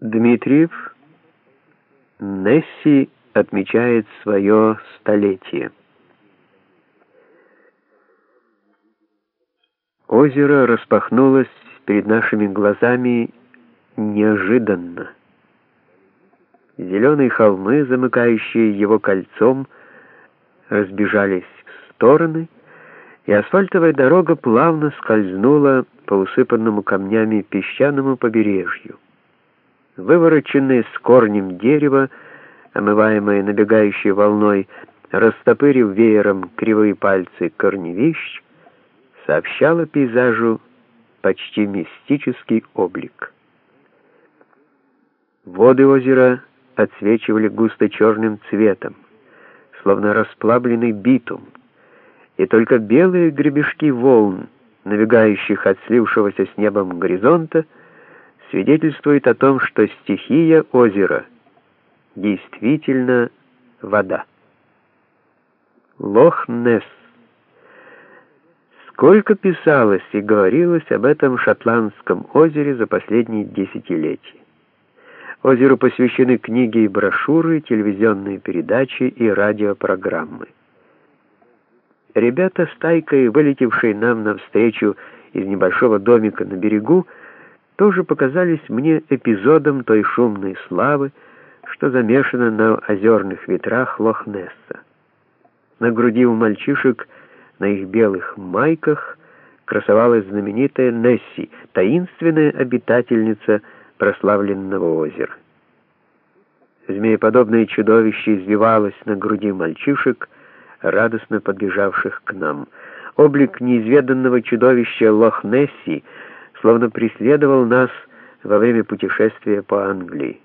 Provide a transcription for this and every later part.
Дмитриев Несси отмечает свое столетие. Озеро распахнулось перед нашими глазами неожиданно. Зеленые холмы, замыкающие его кольцом, разбежались в стороны, и асфальтовая дорога плавно скользнула по усыпанному камнями песчаному побережью вывороченные с корнем дерева, омываемые набегающей волной, растопырив веером кривые пальцы корневищ, сообщало пейзажу почти мистический облик. Воды озера отсвечивали густо черным цветом, словно расплавленный битум, и только белые гребешки волн, набегающих от слившегося с небом горизонта, свидетельствует о том, что стихия озера действительно вода. Лох-Несс. Сколько писалось и говорилось об этом шотландском озере за последние десятилетия. Озеру посвящены книги и брошюры, телевизионные передачи и радиопрограммы. Ребята с тайкой, вылетевшие нам навстречу из небольшого домика на берегу, тоже показались мне эпизодом той шумной славы, что замешана на озерных ветрах Лохнесса. На груди у мальчишек, на их белых майках, красовалась знаменитая Несси, таинственная обитательница прославленного озера. Змееподобное чудовище извивалось на груди мальчишек, радостно подбежавших к нам. Облик неизведанного чудовища Лохнесси — словно преследовал нас во время путешествия по Англии.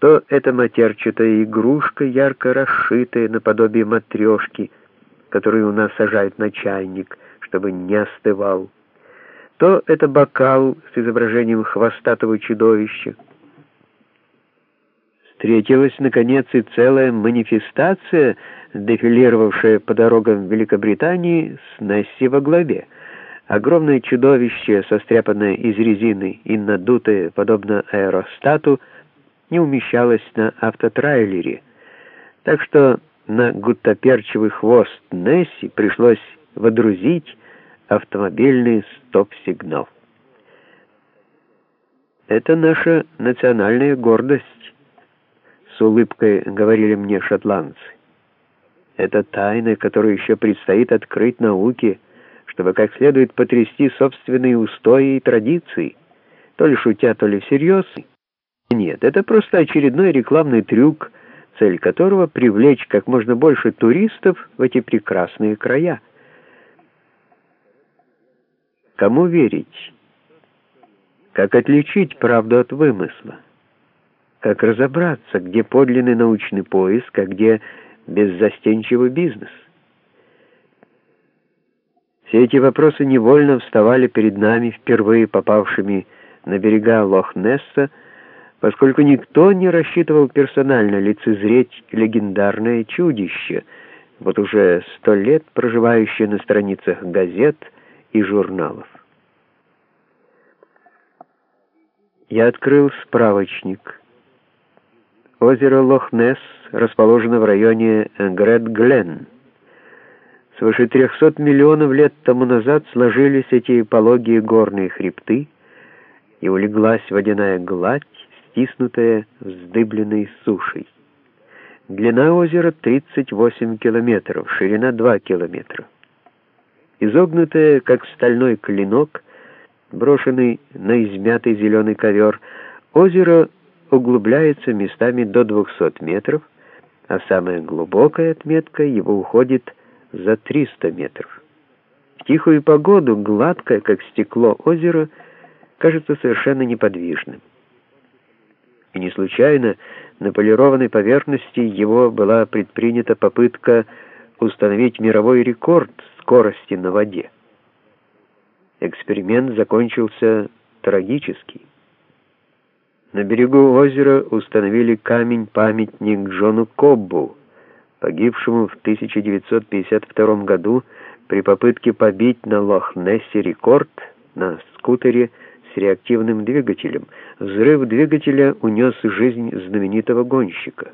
То эта матерчатая игрушка, ярко расшитая наподобие матрешки, которую у нас сажают на чайник, чтобы не остывал, то это бокал с изображением хвостатого чудовища. Встретилась, наконец, и целая манифестация, дефилировавшая по дорогам Великобритании с Несси во главе — Огромное чудовище, состряпанное из резины и надутое, подобно аэростату, не умещалось на автотрейлере, так что на гуттаперчевый хвост Несси пришлось водрузить автомобильный стоп-сигнал. «Это наша национальная гордость», — с улыбкой говорили мне шотландцы. «Это тайна, которую еще предстоит открыть науке», чтобы как следует потрясти собственные устои и традиции, то ли шутя, то ли всерьез. Нет, это просто очередной рекламный трюк, цель которого — привлечь как можно больше туристов в эти прекрасные края. Кому верить? Как отличить правду от вымысла? Как разобраться, где подлинный научный поиск, а где беззастенчивый бизнес? Все эти вопросы невольно вставали перед нами, впервые попавшими на берега Лох-Несса, поскольку никто не рассчитывал персонально лицезреть легендарное чудище, вот уже сто лет проживающее на страницах газет и журналов. Я открыл справочник. Озеро Лох-Несс расположено в районе Грет-Гленн. Свыше 300 миллионов лет тому назад сложились эти пологие горные хребты, и улеглась водяная гладь, стиснутая вздыбленной сушей. Длина озера 38 километров, ширина 2 километра. Изогнутая, как стальной клинок, брошенный на измятый зеленый ковер, озеро углубляется местами до 200 метров, а самая глубокая отметка его уходит за 300 метров. В тихую погоду гладкое, как стекло, озеро кажется совершенно неподвижным. И не случайно на полированной поверхности его была предпринята попытка установить мировой рекорд скорости на воде. Эксперимент закончился трагически. На берегу озера установили камень-памятник Джону Коббу, погибшему в 1952 году при попытке побить на Лох-Нессе рекорд на скутере реактивным двигателем. Взрыв двигателя унес жизнь знаменитого гонщика.